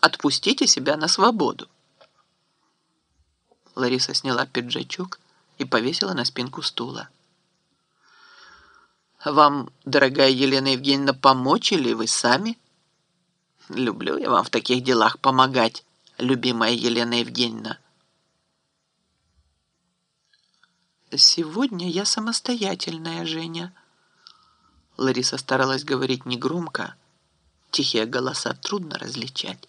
Отпустите себя на свободу. Лариса сняла пиджачок и повесила на спинку стула. «Вам, дорогая Елена Евгеньевна, помочь или вы сами?» «Люблю я вам в таких делах помогать, любимая Елена Евгеньевна». «Сегодня я самостоятельная, Женя». Лариса старалась говорить негромко, тихие голоса трудно различать.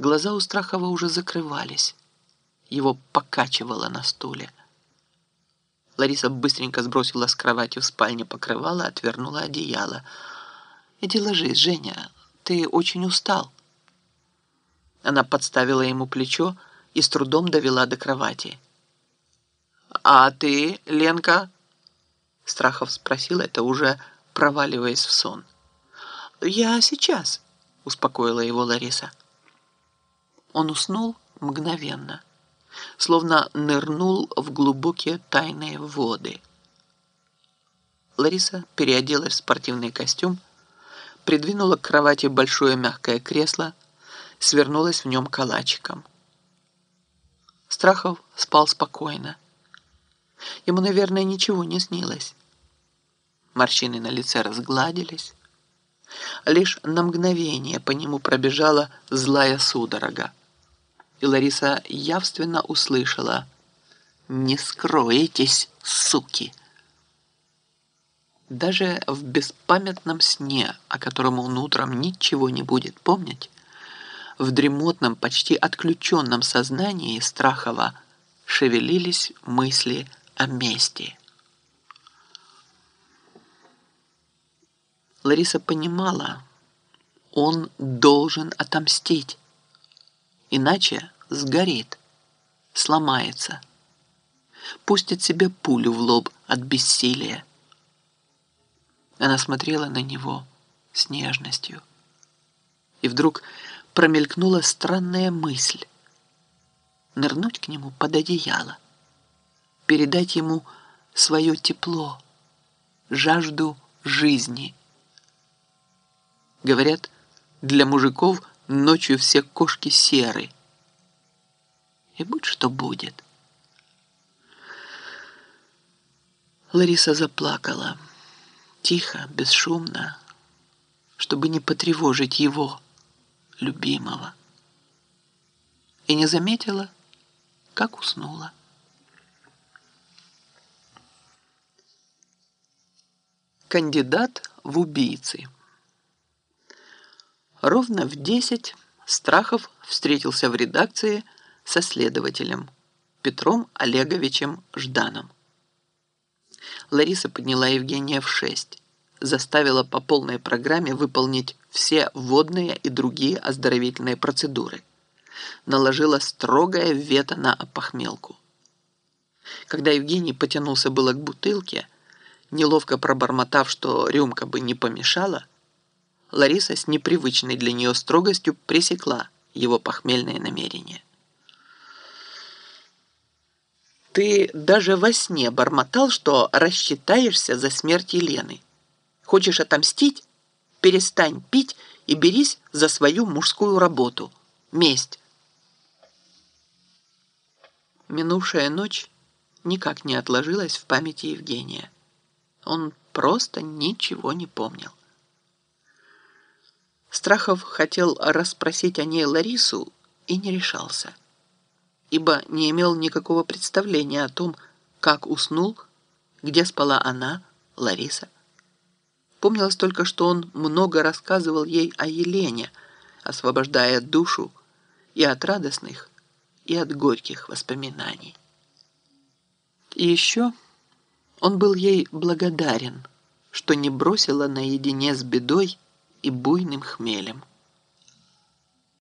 Глаза у Страхова уже закрывались. Его покачивало на стуле. Лариса быстренько сбросила с кровати в спальне покрывало, отвернула одеяло. «Иди ложись, Женя, ты очень устал». Она подставила ему плечо и с трудом довела до кровати. «А ты, Ленка?» Страхов спросил это, уже проваливаясь в сон. «Я сейчас», — успокоила его Лариса. Он уснул мгновенно словно нырнул в глубокие тайные воды. Лариса переоделась в спортивный костюм, придвинула к кровати большое мягкое кресло, свернулась в нем калачиком. Страхов спал спокойно. Ему, наверное, ничего не снилось. Морщины на лице разгладились. Лишь на мгновение по нему пробежала злая судорога и Лариса явственно услышала «Не скроетесь, суки!». Даже в беспамятном сне, о котором он утром ничего не будет помнить, в дремотном, почти отключенном сознании Страхова шевелились мысли о мести. Лариса понимала, он должен отомстить. Иначе сгорит, сломается, пустит себе пулю в лоб от бессилия. Она смотрела на него с нежностью. И вдруг промелькнула странная мысль. Нырнуть к нему под одеяло, передать ему свое тепло, жажду жизни. Говорят, для мужиков – Ночью все кошки серы. И будь что будет. Лариса заплакала. Тихо, бесшумно, чтобы не потревожить его, любимого. И не заметила, как уснула. Кандидат в убийцы. Ровно в десять Страхов встретился в редакции со следователем Петром Олеговичем Жданом. Лариса подняла Евгения в шесть, заставила по полной программе выполнить все водные и другие оздоровительные процедуры, наложила строгое вето на опохмелку. Когда Евгений потянулся было к бутылке, неловко пробормотав, что рюмка бы не помешала, Лариса с непривычной для нее строгостью пресекла его похмельное намерение. «Ты даже во сне бормотал, что рассчитаешься за смерть Елены. Хочешь отомстить? Перестань пить и берись за свою мужскую работу. Месть». Минувшая ночь никак не отложилась в памяти Евгения. Он просто ничего не помнил. Страхов хотел расспросить о ней Ларису и не решался, ибо не имел никакого представления о том, как уснул, где спала она, Лариса. Помнилось только, что он много рассказывал ей о Елене, освобождая душу и от радостных, и от горьких воспоминаний. И еще он был ей благодарен, что не бросила наедине с бедой и буйным хмелем.